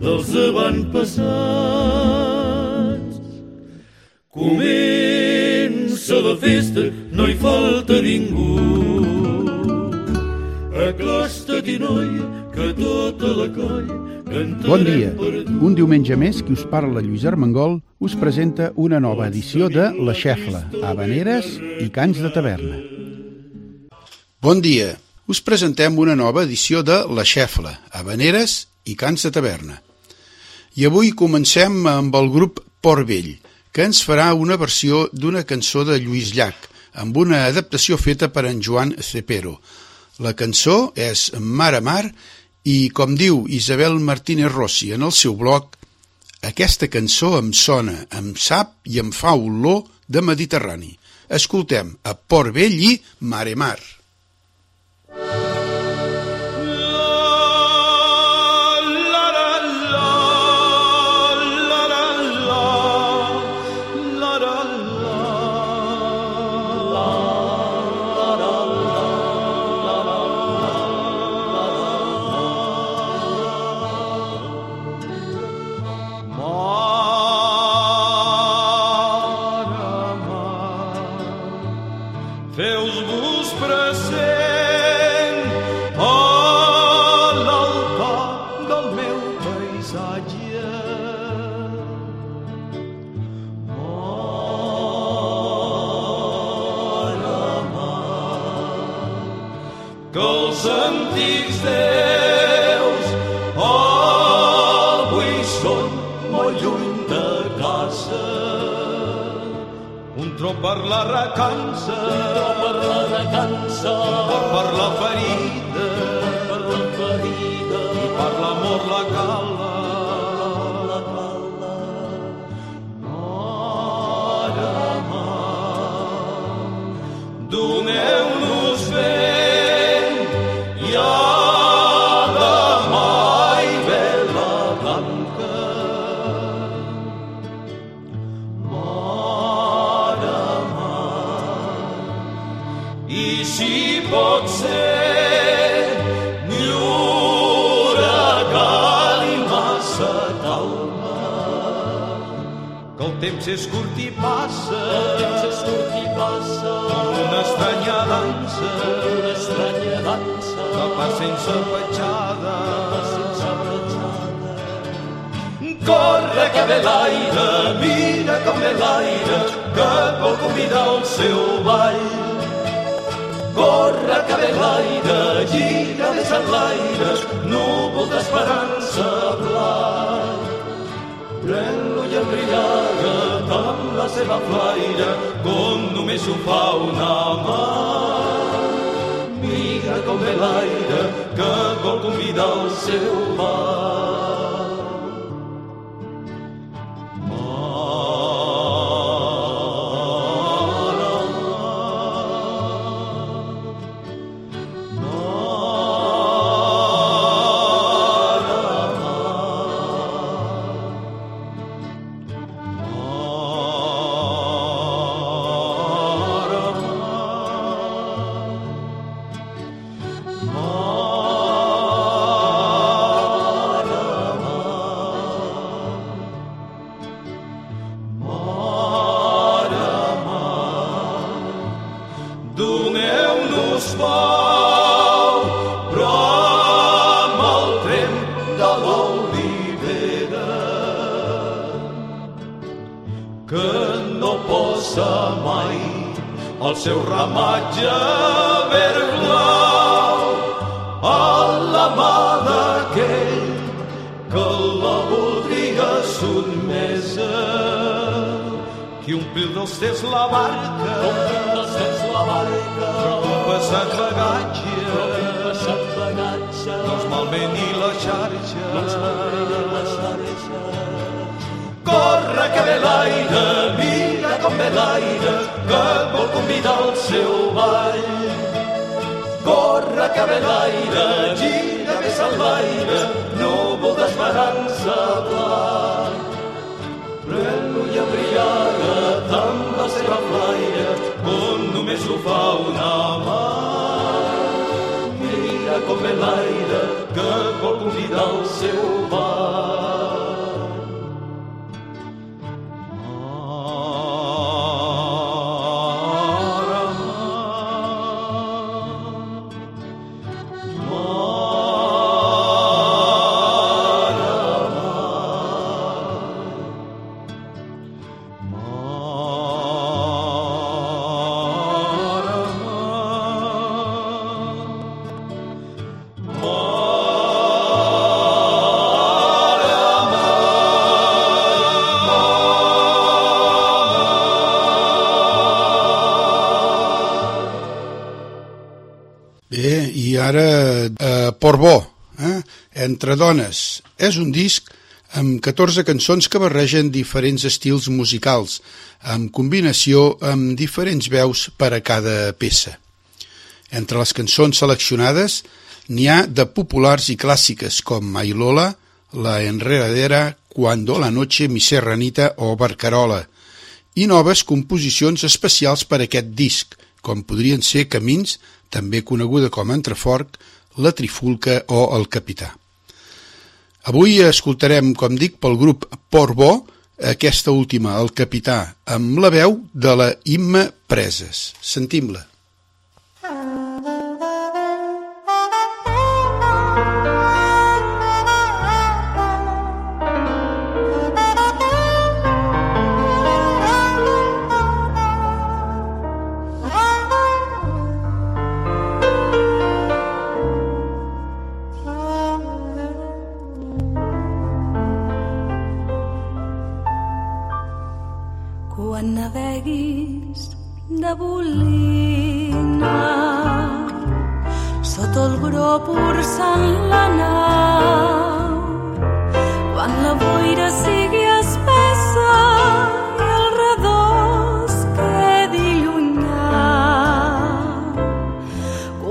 dels avantpassats. Comença la festa, no hi falta ningú. Acosta-t'hi, noia, que tota la colla cantarem Bon dia. Un diumenge més, qui us parla Lluís Armengol us presenta una nova edició de La Xefla, Habaneres i Cants de Taverna. Bon dia. Us presentem una nova edició de La Xefla, Habaneres i Cants de Taverna. I avui comencem amb el grup Port Vell, que ens farà una versió d'una cançó de Lluís Llach, amb una adaptació feta per en Joan Cepero. La cançó és Mar a Mar i, com diu Isabel Martínez Rossi en el seu blog, aquesta cançó em sona, em sap i em fa olor de Mediterrani. Escoltem a Port Vell i Mare Mar. Per, per la ferida, temps és curt i passa, el temps és curt i passa, com una estranya dansa, una estranya dansa, que va sense petjada, sense petjada. Corre que ve l'aire, mira com ve l'aire, que vol convidar al seu ball. Corre que ve l'aire, gira més en l'aire, núvol d'esperança blanc. Pren-lo i amb la seva flaire, com només ho fa una mà. Mira com ve l'aire, que vol convidar al seu ball. Doneu-nos pau, però amb el temps de l'olivera, que no posa mai el seu ramatge verd blau a la mà d'aquell que la voldria sotmesa, qui omplir dels teus la barca, teus la però un passat bagatge un passat bagatge no els malmeni la xarxa. No els malmeni la xarxa. Corre que ve l'aire mira com ve l'aire que et vol convidar al seu ball. Corre que ve l'aire gira que s'enlaire núvol d'esperança blanc pren-lo i embriaga't amb la seva flaire només ho fa una mà mira com ve l'aire que vol convidar al seu ball Portbó, eh? Entre dones. És un disc amb 14 cançons que barregen diferents estils musicals, amb combinació amb diferents veus per a cada peça. Entre les cançons seleccionades n'hi ha de populars i clàssiques com Mailola, La Enredadera, Cuando la noche mi serranita o Barcarola, i noves composicions especials per a aquest disc, com podrien ser Camins, també coneguda com Entreforc, La Trifulca o El Capità. Avui escoltarem, com dic, pel grup Portbó, aquesta última, El Capità, amb la veu de la Imma Preses. Sentim-la.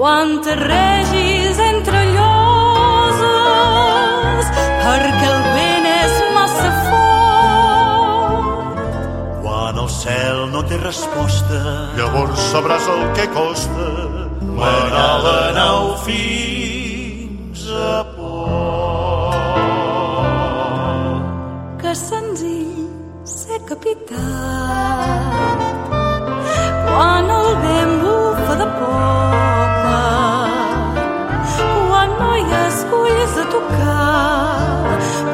Quan te regis entre lloses perquè el vent és massa fort. Quan el cel no té resposta, llavors sabràs el que costa. Menar la nau fins a port. que senzill ser capità. Quan el vent bufa de popa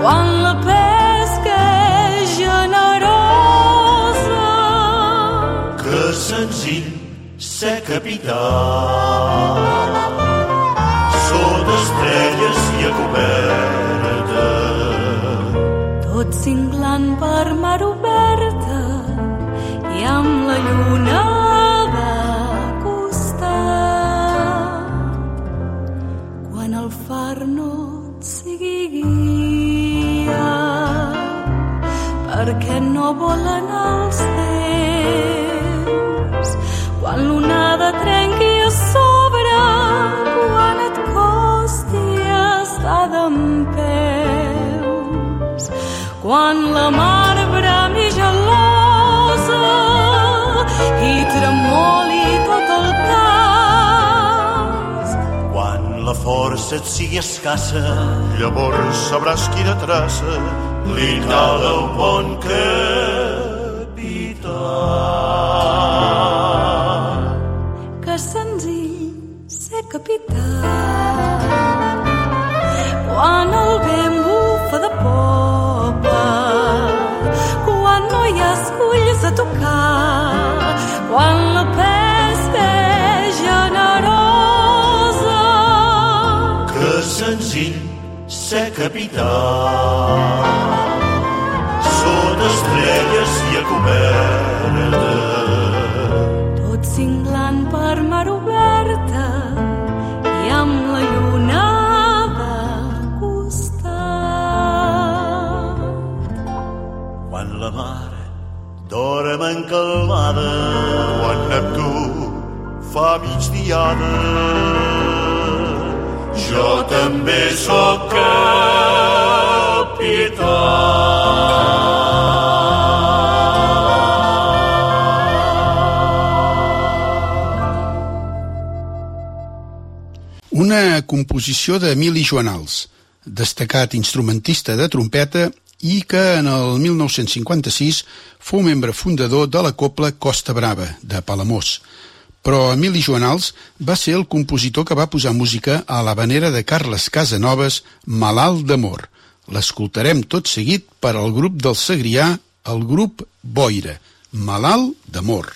quan la pesca és generosa Que senzill ser capità. Sota estrelles i a coberta, tot cinglant per mar oberta i amb la lluna volen els temps. Quan l'onada trenqui a sobre, quan et costi estar dempeus, quan la mar brami gelosa i tremoli tot el cas. quan la força et sigui escassa, llavors sabràs quina traça li cal el capità sota estrelles i a coberta Tot cinglant per mar oberta i amb la lluna de costat. quan la mar dorm encalmada quan Neptú fa migdiada jo també sóc capità Una composició d'Emili Joanals, destacat instrumentista de trompeta i que en el 1956 fou membre fundador de la Copla Costa Brava, de Palamós. Però Emili Joanals va ser el compositor que va posar música a l'havanera de Carles Casanovas, Malalt d'amor. L'escoltarem tot seguit per al grup del Segrià, el grup Boira, Malalt d'amor.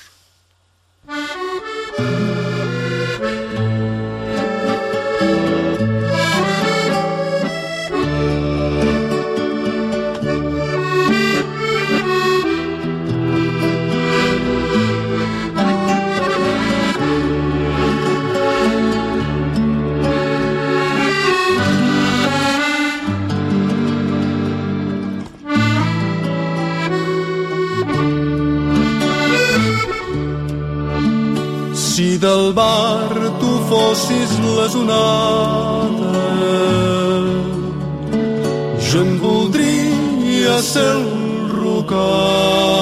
Onades, jo en voldria ser el rocat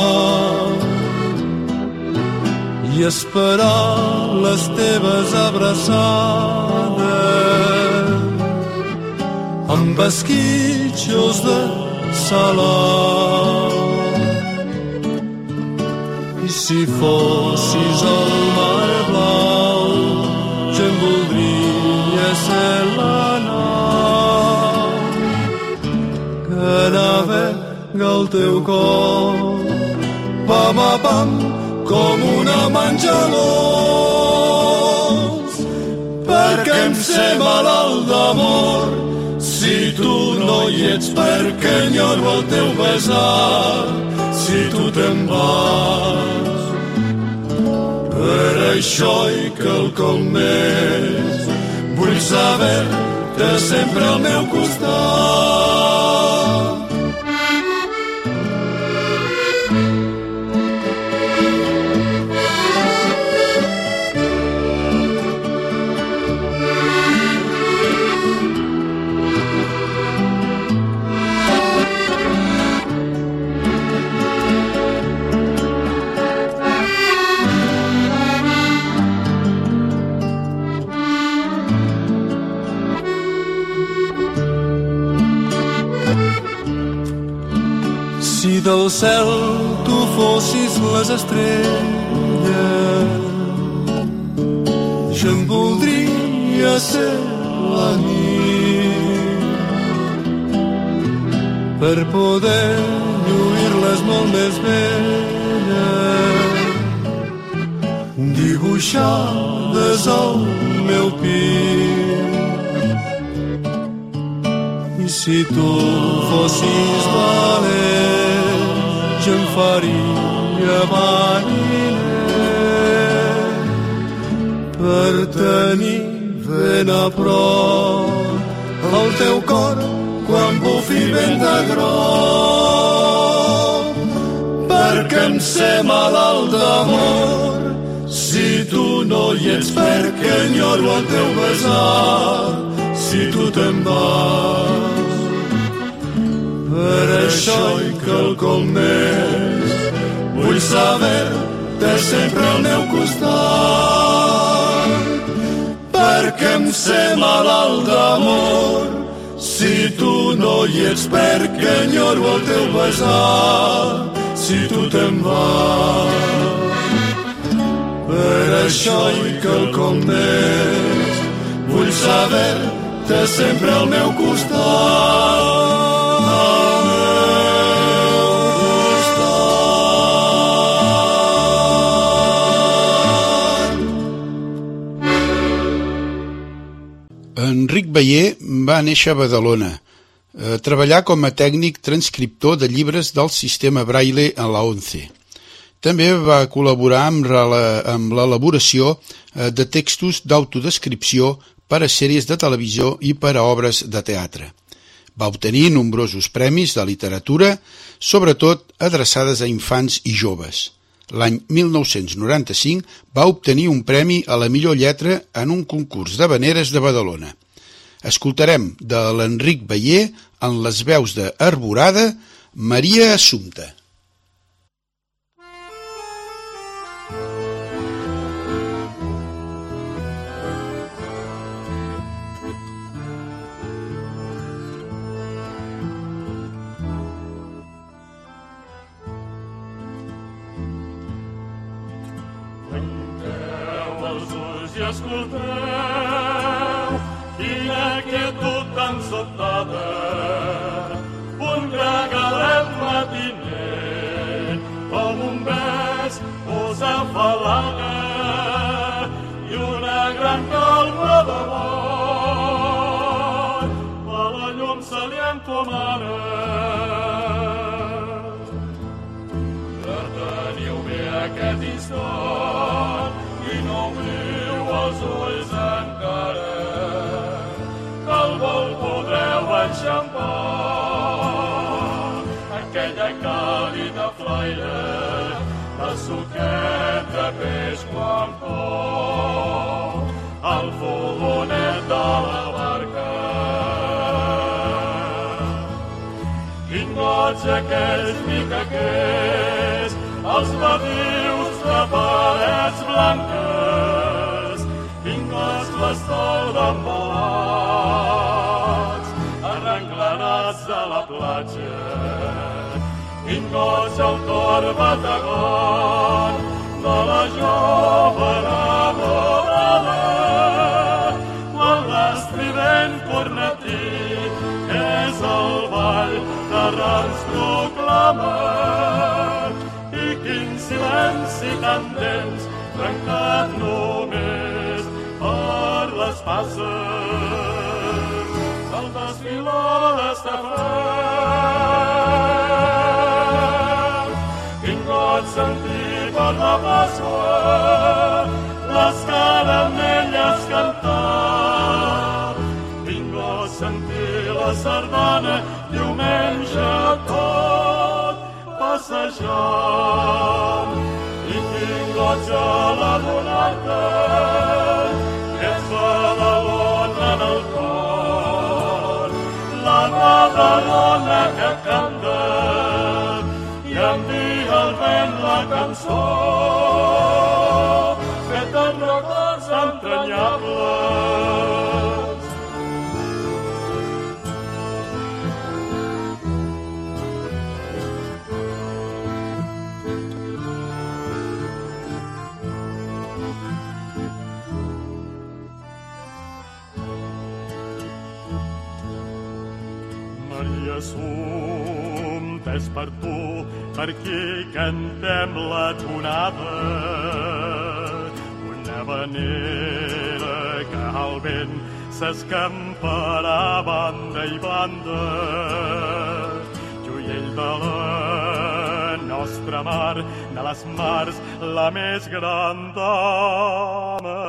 i esperar les teves abraçades amb esquitxos de salat. I si fossis el mar blau, el teu cor, pam a pam, com una mangelós, perquè em sé malalt d'amor, si tu no hi ets perquè enyoro el teu besar, si tu te'n vas. Per això i quelcom més, vull saber-te sempre al meu costat. Sé malalt d'amor. Si tu no hi ets perquè enyoro el teu besar. Si tu te'n vas. Per això i quelcom més. Vull saber-te sempre al meu costat Enric Bayer va néixer a Badalona. Eh, treballà com a tècnic transcriptor de llibres del sistema Braille en la ONCE. També va col·laborar amb l'elaboració eh, de textos d'autodescripció per a sèries de televisió i per a obres de teatre. Va obtenir nombrosos premis de literatura, sobretot adreçades a infants i joves l'any 1995 va obtenir un premi a la millor lletra en un concurs de veneres de Badalona. Escoltarem de l'Enric Bayer en les veus de Arborada Maria Assumpta. Tots aquells micaquers, els badius de parets blanques, vingles l'estol d'embalats, arrenclarats de la platja. Vingots el cor batagot de la jove enamorada, quan l'estrident cornetí és el ball Reis proclama. I quin silenci tan dens trencat només per les la Pasqua les caramelles cantar. Vingo a sentir la sardana diumenge tot passejant i tinc goig a l'adonar-te que ets Badalona en el cor la Badalona que canta i envia el la cançó feta en records entranyables. Assumpte és per tu, per qui cantem la tonada. Una vanera que al vent s'escamparà banda i banda. Joiell de la nostra mar, de les mars, la més gran dama,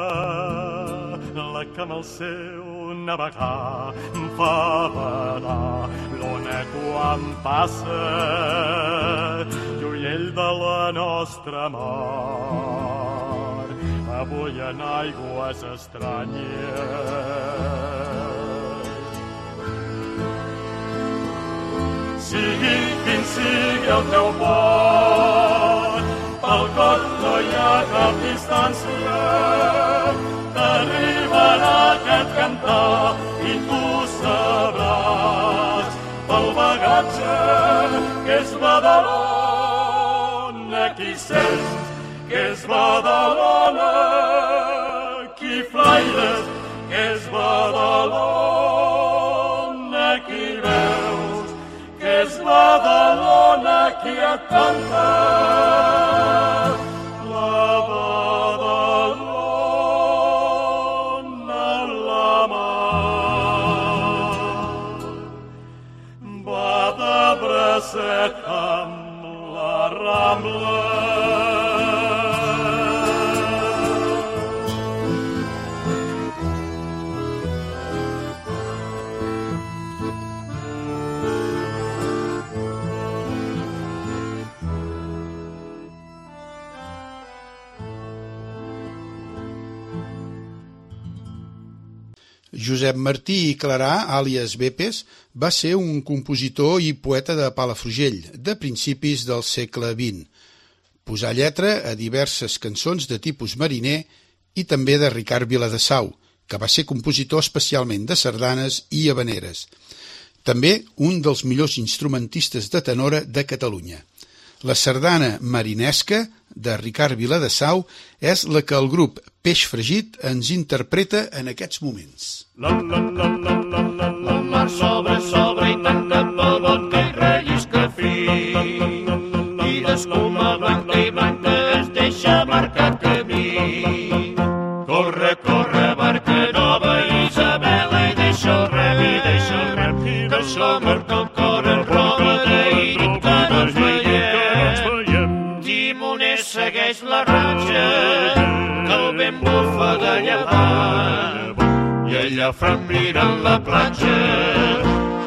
la que amb el seu navegar fa badar l'ona quan passa lluiell de la nostra mar. Avui en aigües estranyes. Sigui quin sigui el teu port pel cor no hi ha cap distància. T'arribarà aquest cantar i tu sabràs pel bagatge que és Badalona cels, que és Badalona, qui flaires, que és Badalona, qui veus, que és Badalona, qui et canta. set amb la Rambla. Josep Martí i Clarà, àlies Bepes, va ser un compositor i poeta de Palafrugell, de principis del segle XX. Posà lletra a diverses cançons de tipus mariner i també de Ricard Viladesau, que va ser compositor especialment de sardanes i habaneres. També un dels millors instrumentistes de tenora de Catalunya. La sardana marinesca de Ricard Viladesau és la que el grup Peix Fregit ens interpreta en aquests moments. La, la, la, la, la, la, la, la, sobre, sobre i tanca pel vodka i rellisca fi. I d'escuma blanca i blanca es deixa marcar ella fa mirant la platja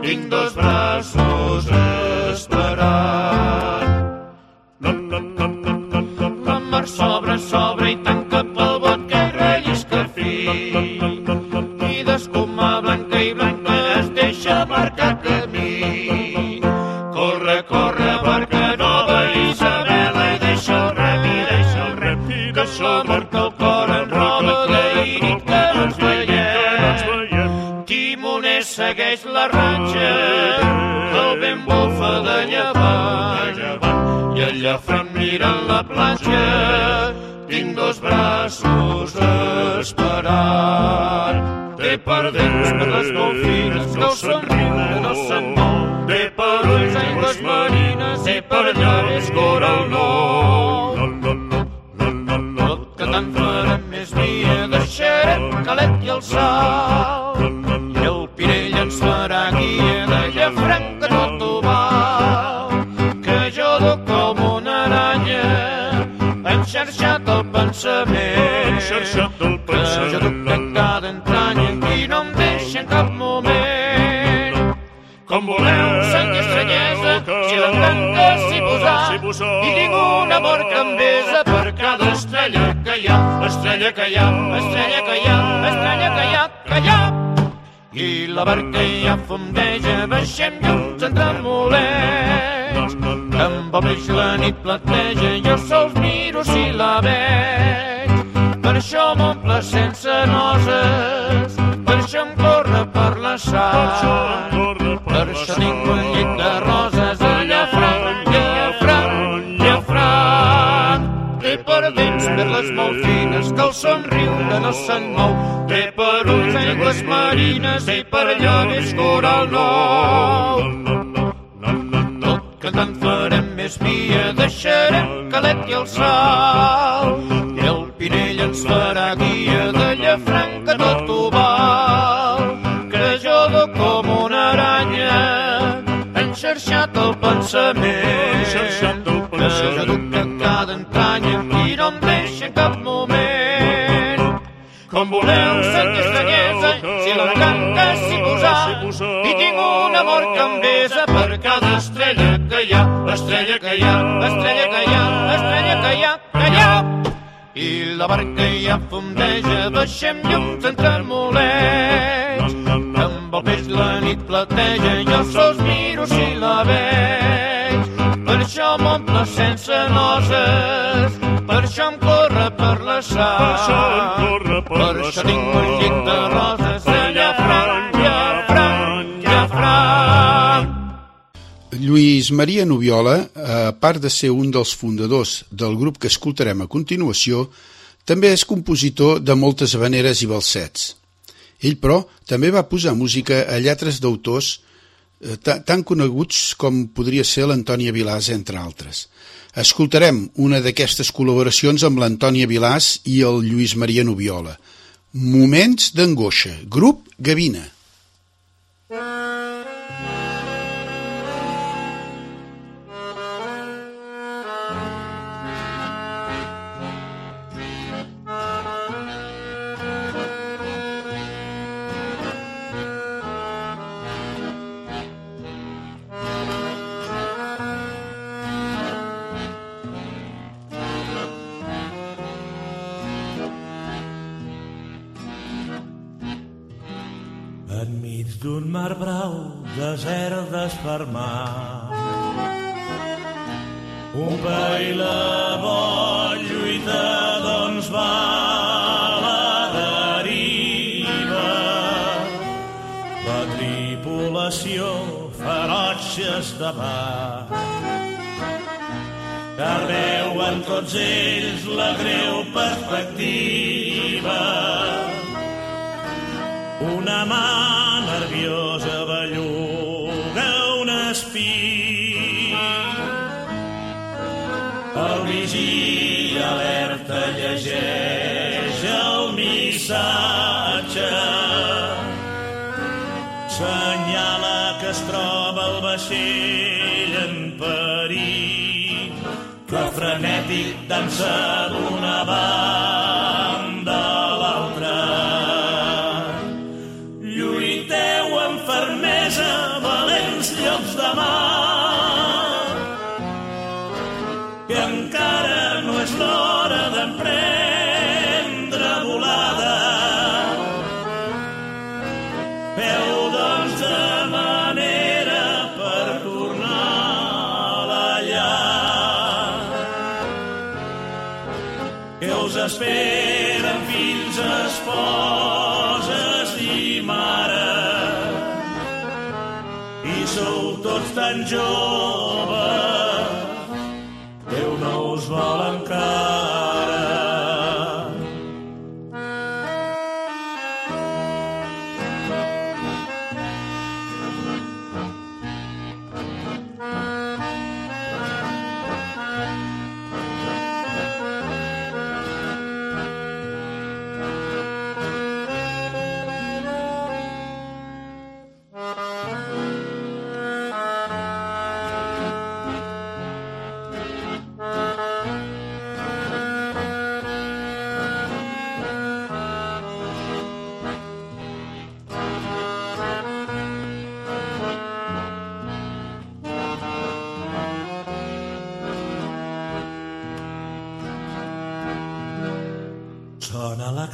tinc dos braços esperant la mar s'obre, s'obre i tanca mirant la platja tinc dos braços esperant té per dents per les golfines que el somriure no se'n mou. Té per ulls aigües marines té per llavis coral nou no, no, no, no, no, no. que tant farem més dia deixarem calet i el sal. I el Pirell ens farà guia de llafranc pensament Enxarxat el que jo duc en cada entranya i no em deixa en cap moment Com voleu, Senya estranyesa, si la tanca s'hi posar, posar. i tinc un amor que em besa per cada estrella que hi ha, estrella que hi ha, estrella que hi ha, estrella que hi ha, que hi ha. I la barca ja fondeja, baixem llums entre molets, el peix la nit plateja, jo sols miro si la veig. Per això m'omple sense noses, per això em corre per la sal. Per això tinc un llit de roses a llafranc, llafranc, llafranc. Té per dents perles molt fines que el somriure no se'n mou. Té per ulls aigües marines i per llavis coral nou. Tot que tant farem més via, deixarem calet i el sal. I el Pinell ens farà guia de llafranc que tot ho val. Que jo duc com una aranya, enxarxat el pensament. Enxarxat el Que jo pensament. duc en cada entranya i no em deixa en cap moment. Com voleu, sentir estranyesa, si l'encanca s'hi posar. I tinc un amor que em besa per cada la barca ja fondeja, baixem llums entre molets. Amb el peix la nit plateja, jo sols miro si la veig. Per això m'omple sense noses, per això em corre per la sal. Per això em corre per per la això tinc un sal. llit de roses de llafranc, llafranc, llafranc. Lluís Maria Noviola, a part de ser un dels fundadors del grup que escoltarem a continuació, també és compositor de moltes habaneres i balsets. Ell, però, també va posar música a lletres d'autors eh, ta- tan coneguts com podria ser l'Antònia Vilàs, entre altres. Escoltarem una d'aquestes col·laboracions amb l'Antònia Vilàs i el Lluís Maria Noviola. Moments d'angoixa. Grup Gavina. Desert d'espermar. Un pa i la bo lluita, doncs va a la deriva. La tripulació ferotges davant car veuen tots ells la greu perspectiva. Una mà nerviosa llegeix el missatge. Senyala que es troba el vaixell en perill que frenètic dansa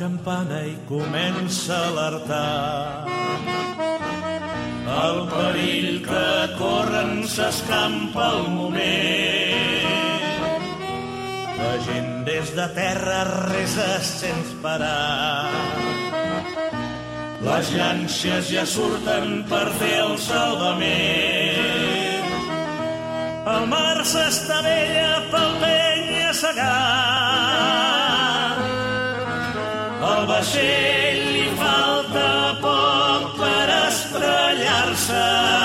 campana i comença a alertar. El perill que corren s'escampa al moment. La gent des de terra resa sense parar. Les llanxes ja surten per fer el salvament. El mar s'estavella pel penya segat. Vaixell li falta poc per estrellar-se.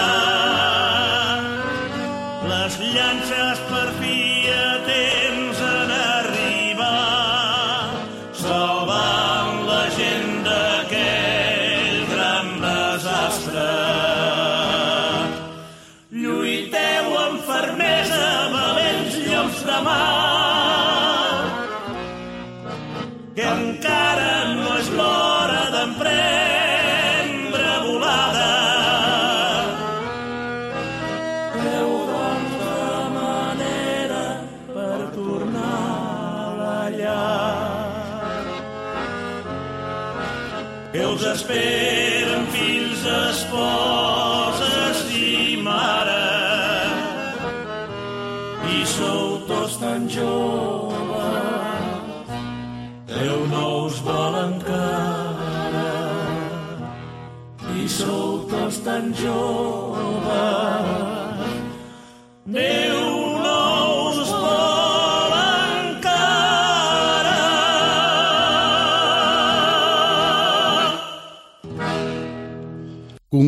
Us esperen fills, esposes i mares, i sou tots tan joves Déu no us vol encara i sou tots tan joves.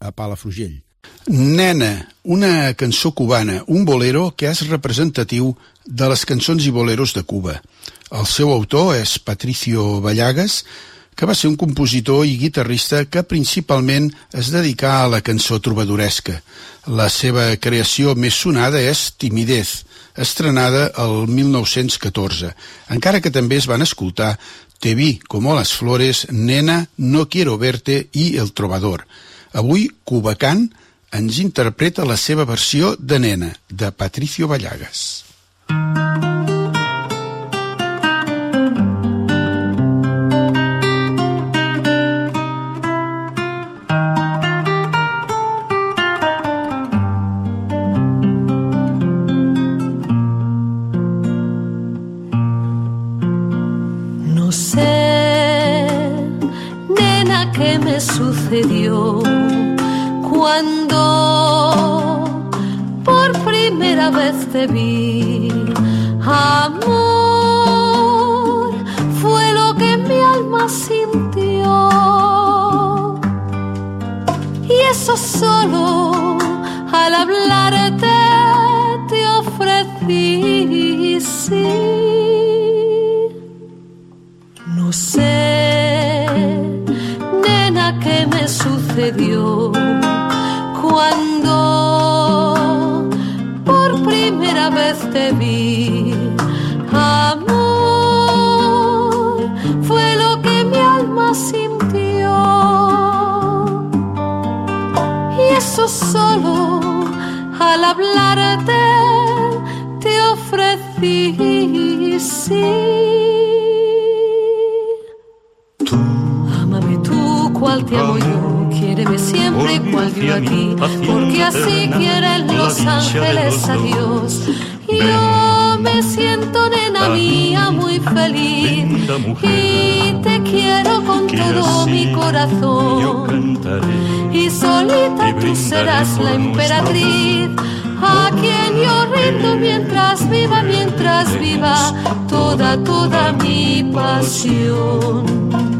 a Palafrugell. Nena, una cançó cubana, un bolero que és representatiu de les cançons i boleros de Cuba. El seu autor és Patricio Vallagas, que va ser un compositor i guitarrista que principalment es dedicà a la cançó trobadoresca. La seva creació més sonada és Timidez, estrenada el 1914, encara que també es van escoltar Te vi como las flores, Nena, No quiero verte i El trovador. Avui, Cubacant ens interpreta la seva versió de Nena, de Patricio Vallagas. No Porque así quieren los ángeles a Dios. Yo me siento, nena mía, muy feliz. Y te quiero con todo mi corazón. Y solita tú serás la emperatriz. A quien yo rindo mientras viva, mientras viva toda, toda mi pasión.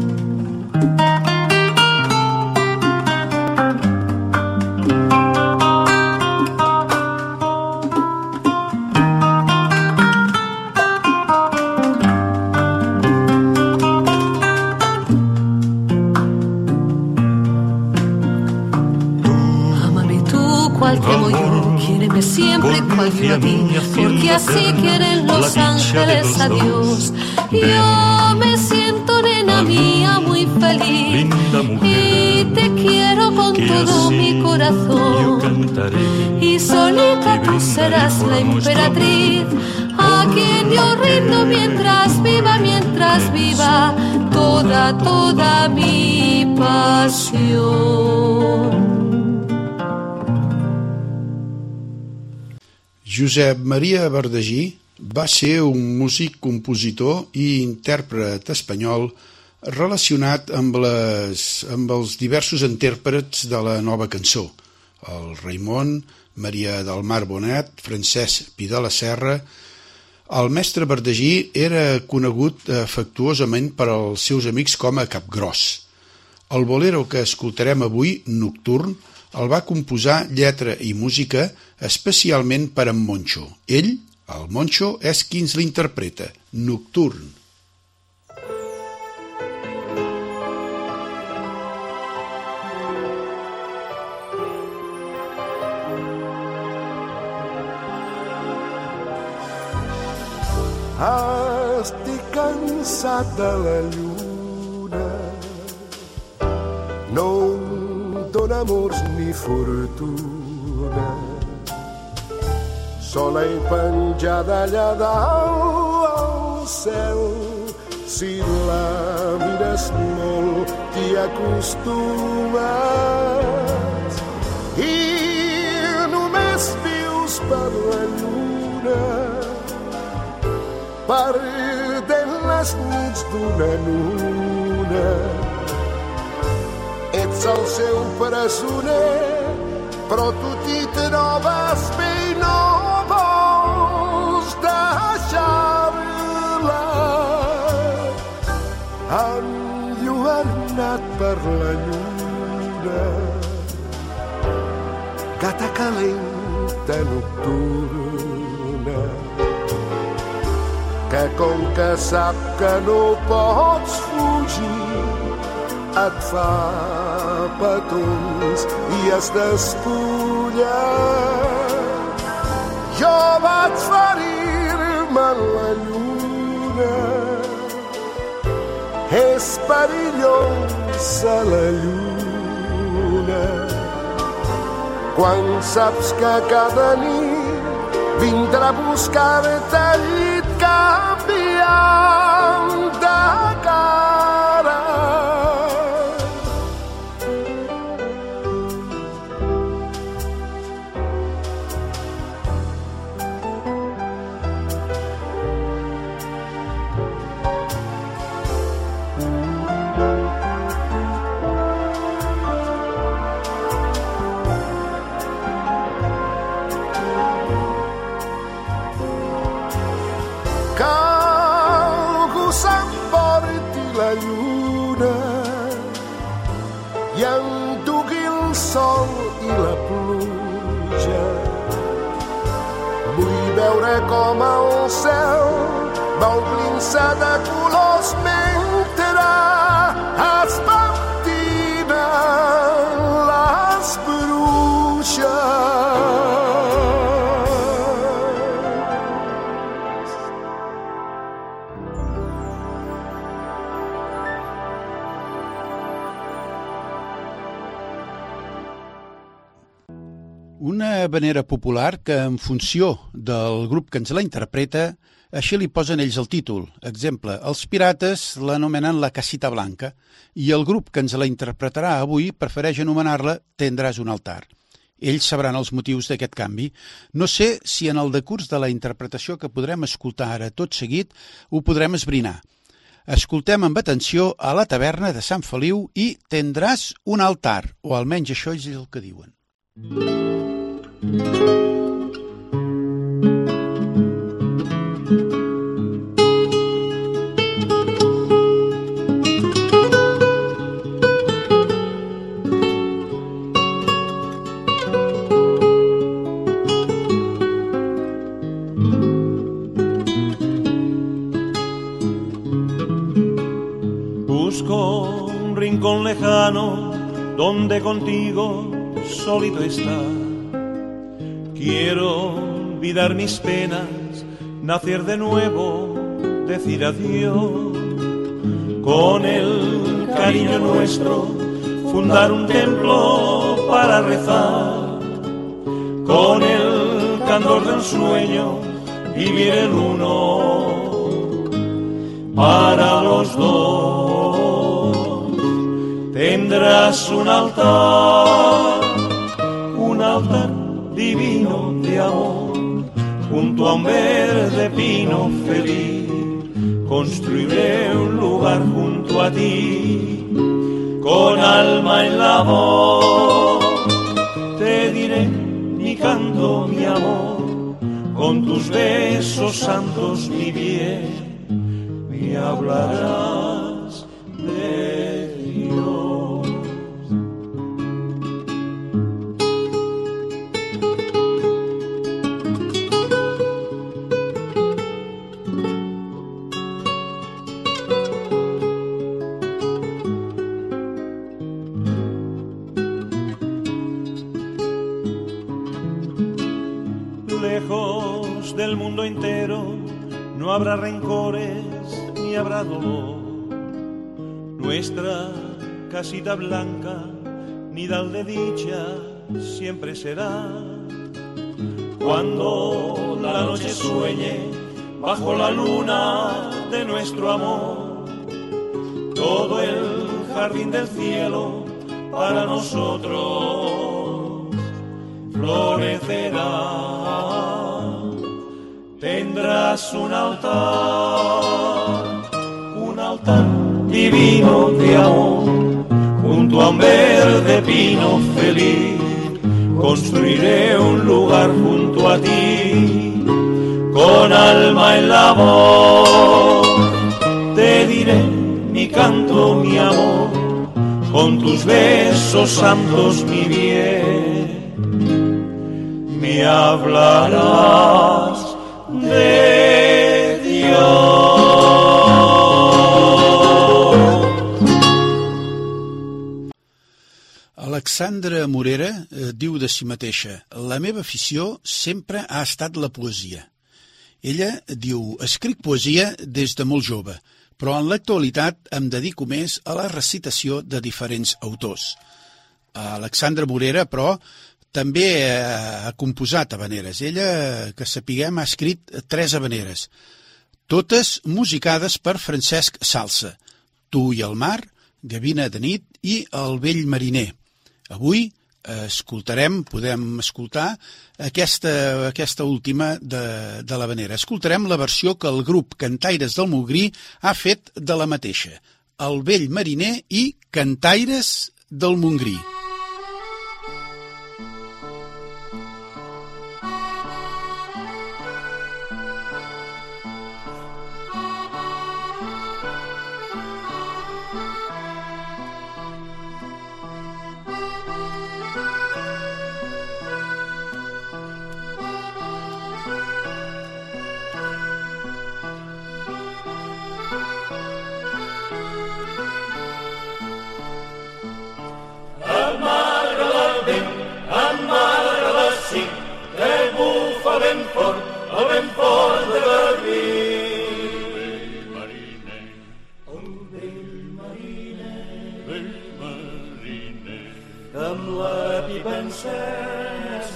A. Porque así quieren los ángeles a Dios. Yo me siento, nena mía, muy feliz. Y te quiero con todo mi corazón. Y solita tú serás la emperatriz. A quien yo rindo mientras viva, mientras viva toda, toda mi pasión. Josep Maria Verdagí va ser un músic, compositor i intèrpret espanyol relacionat amb, les, amb els diversos intèrprets de la nova cançó, el Raimon, Maria del Mar Bonet, Francesc Pi de la Serra... El mestre Verdagí era conegut afectuosament per als seus amics com a Capgròs. El bolero que escoltarem avui, Nocturn, el va composar lletra i música especialment per en Moncho. Ell, el Moncho, és qui ens l'interpreta, Nocturn. Estic cansat de la lluna No dóna amors ni fortuna Sola i penjada allà dalt al cel Si la mires molt t'hi acostumes I només vius per la lluna perdent les nits d'una en una. Ets el seu presoner, però tu t'hi trobes bé i no vols deixar-la. Enlluernat per la lluna, gata calenta nocturna, que com que sap que no pots fugir et fa petons i es despulla. Jo vaig ferir-me en la lluna, és perillosa la lluna. Quan saps que cada nit vindrà a buscar-te al llit canviant de veure com el cel va obrint-se de colors mentre es pentinen Una vanera popular que, en funció del grup que ens la interpreta, així li posen ells el títol. Exemple, els pirates l'anomenen la Casita Blanca i el grup que ens la interpretarà avui prefereix anomenar-la Tendràs un altar. Ells sabran els motius d'aquest canvi. No sé si en el decurs de la interpretació que podrem escoltar ara tot seguit ho podrem esbrinar. Escoltem amb atenció a la taverna de Sant Feliu i Tendràs un altar, o almenys això és el que diuen. Busco un rincón lejano donde contigo solito estar. Quiero olvidar mis penas, nacer de nuevo, decir adiós. Con el cariño nuestro, fundar un templo para rezar. Con el candor de un sueño, vivir el uno para los dos. Tendrás un altar, un altar divino de amor, junto a un verde pino feliz. Construiré un lugar junto a ti, con alma en la voz. Te diré mi canto, mi amor, con tus besos santos, mi bien me hablarás casita blanca, nidal de dicha, siempre será. Cuando la noche sueñe bajo la luna de nuestro amor, todo el jardín del cielo para nosotros florecerá. Tendrás un altar, un altar divino de amor, junto a un verde pino feliz. Construiré un lugar junto a ti, con alma en la voz. Te diré mi canto, mi amor, con tus besos santos, mi bien. Me hablarás de Alexandra Morera eh, diu de si mateixa «La meva afició sempre ha estat la poesia». Ella diu «Escric poesia des de molt jove, però en l'actualitat em dedico més a la recitació de diferents autors». Alexandra Morera, però, també ha composat habaneres. Ella, que sapiguem, ha escrit tres habaneres, totes musicades per Francesc Salsa, Tu i el mar, Gavina de nit i El vell mariner. Avui escoltarem, podem escoltar aquesta, aquesta última de, de la Venera. Escoltarem la versió que el grup Cantaires del Mogrí ha fet de la mateixa, El vell mariner i Cantaires del Montgrí. Pipenses,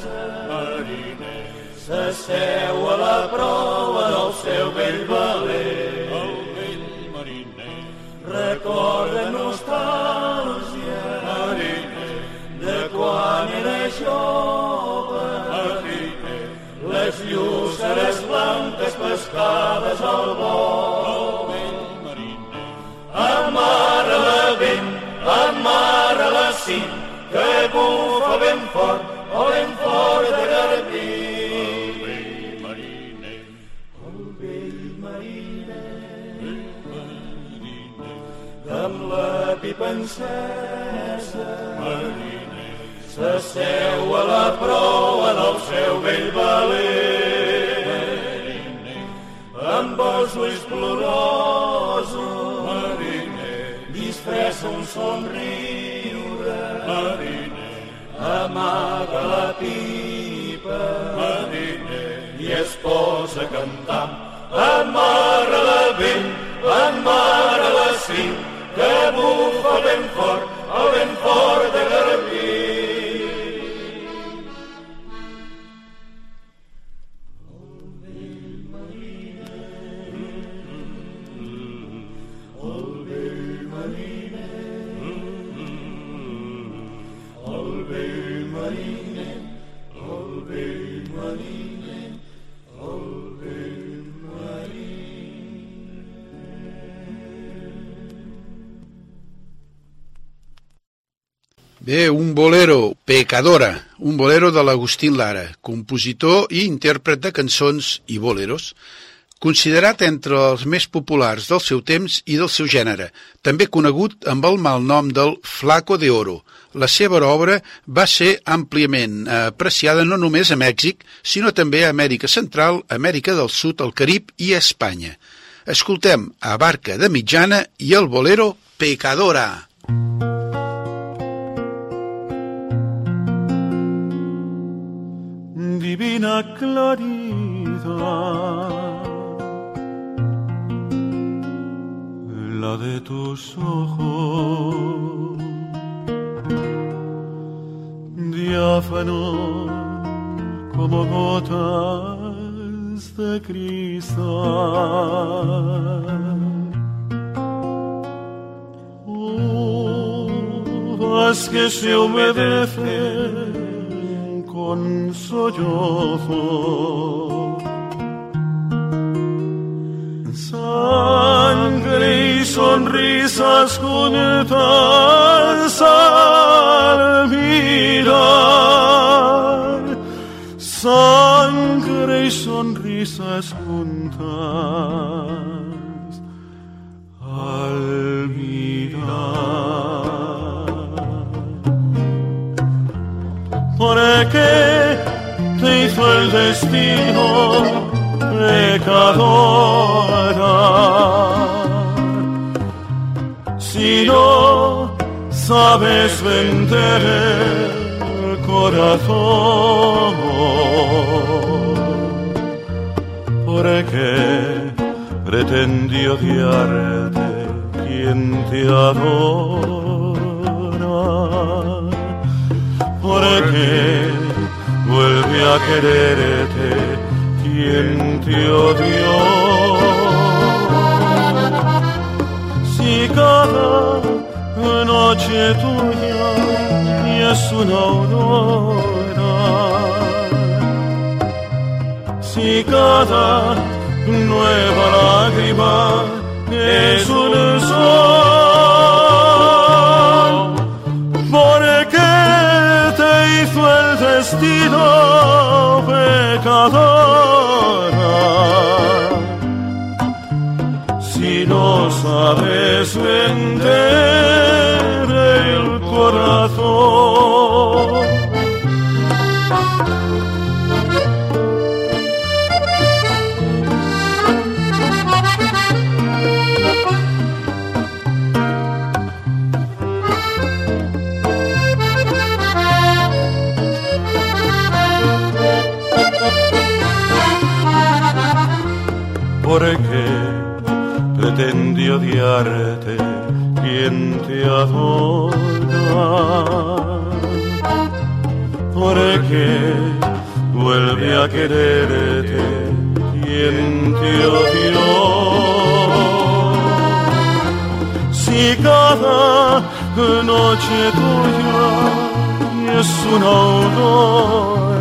mariner, s'asseu a la prova del seu vell valer. El vell mariner recorda nostàlgia, mariner, de quan era jove, mariner, les lluceres blanques pescades al vol. El vell mariner, amara la vent, amara la cinta, que bufa ben fort, o ben fort de garbí. El vell mariner, el amb la pipa encesa, s'asseu a la proa del seu vell valer. Amb els ulls plorosos, disfressa un somriure, mariner, amaga la pipa, mariner, i es posa a cantar. En mar la vent, en la cim, que bufa ben fort, el ben fort de Garrigues. Bé, un bolero, Pecadora, un bolero de l'Agustín Lara, compositor i intèrpret de cançons i boleros, considerat entre els més populars del seu temps i del seu gènere, també conegut amb el malnom del Flaco de Oro. La seva obra va ser àmpliament apreciada no només a Mèxic, sinó també a Amèrica Central, Amèrica del Sud, el Carib i a Espanya. Escoltem a Barca de Mitjana i el bolero Pecadora. Pecadora. Divina claridad, la de tus ojos, diáfano como gotas de cristal. Haz que se humedece con sollozo. Sangre y sonrisas juntas al mirar. Sangre y sonrisas juntas al mirar. ¿Por qué te hizo el destino pecadora? Si no sabes vender el corazón. ¿Por qué pretendió odiarte quien te adora? ¿Por qué vuelve a quererte quien te odió? Si cada noche tuya es una aurora. Si cada nueva lágrima es un sol, pecadora. Si no sabes vender el corazón. Pretendió odiarte quien te adora. Porque vuelve a quererte quien te odió. Si cada noche tuya es una aurora,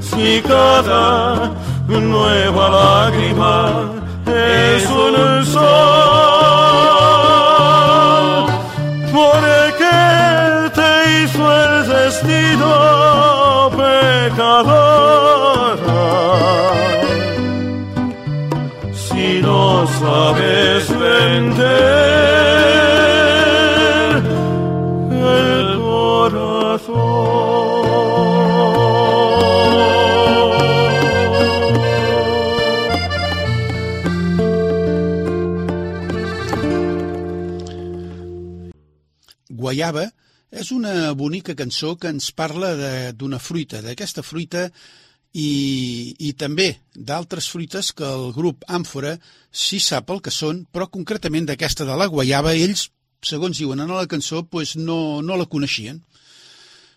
si cada nueva lágrima es un sol. Porque te hizo el destino pecadora. Si no sabes vender és una bonica cançó que ens parla d'una fruita, d'aquesta fruita i, i també d'altres fruites que el grup Àmfora sí sap el que són, però concretament d'aquesta de la guaiava ells, segons diuen en la cançó, pues no, no la coneixien.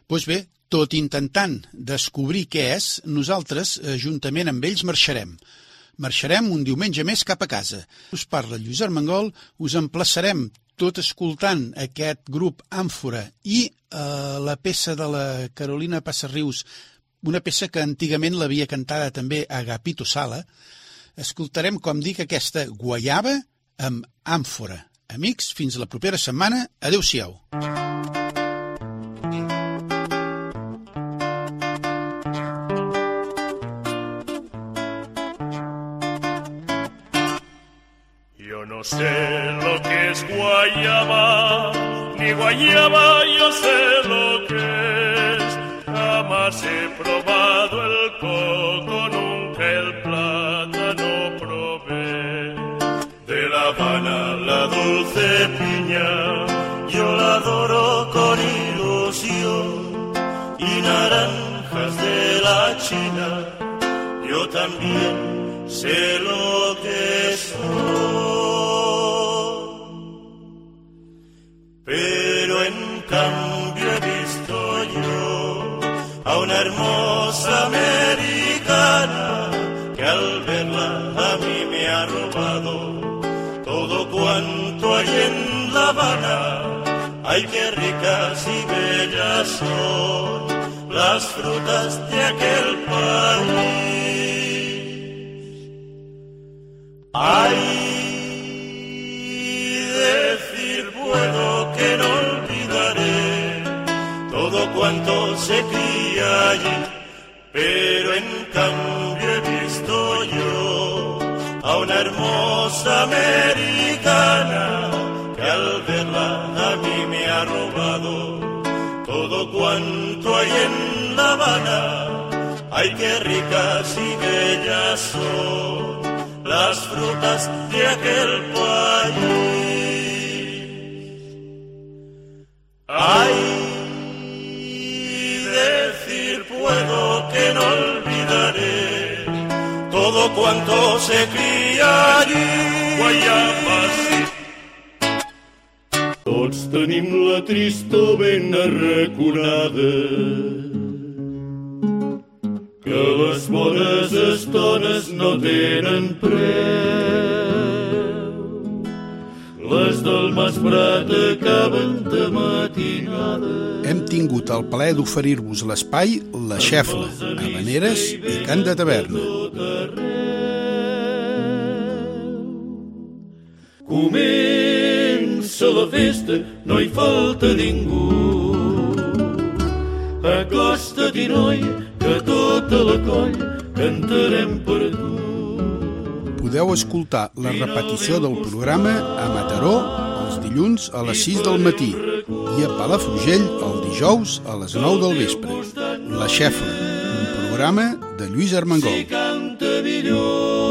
Doncs bé, tot intentant descobrir què és, nosaltres, eh, juntament amb ells, marxarem. Marxarem un diumenge més cap a casa. Us parla Lluís Armengol, us emplaçarem tot escoltant aquest grup Àmfora i eh, la peça de la Carolina Passarrius, una peça que antigament l'havia cantada també Agapito Sala. Escoltarem, com dic, aquesta guaiava amb Àmfora. Amics, fins la propera setmana. Adéu-siau. Yo no sé guayaba, ni guayaba yo sé lo que es. Jamás he probado el coco, nunca el plátano probé. De La Habana la dulce piña, yo la adoro con ilusión. Y naranjas de la China, yo también sé lo que son. Hermosa americana que al verla a mí me ha robado todo cuanto hay en La Habana. Ay, qué ricas y bellas son las frutas de aquel país. Ay, decir puedo cuanto se cría allí, pero en cambio he visto yo a una hermosa americana que al verla a mí me ha robado todo cuanto hay en La Habana. Ay, qué ricas y bellas son las frutas de aquel país. Ay, decir puedo que no olvidaré todo cuanto se cría allí. Guayabas. Tots tenim la trista ben arraconada que les bones estones no tenen preu. Les del Masprat acaben de matinada. Hem tingut el plaer d'oferir-vos l'espai La Xefla, Habaneres i Cant de Taverna. Comença la festa, no hi falta ningú. Acosta't-hi, noi, que tota la coll cantarem per tu. Podeu escoltar la repetició del programa a Mataró els dilluns a les 6 del matí i a Palafrugell el dijous a les 9 del vespre. La Xefla, un programa de Lluís Armengol. Millor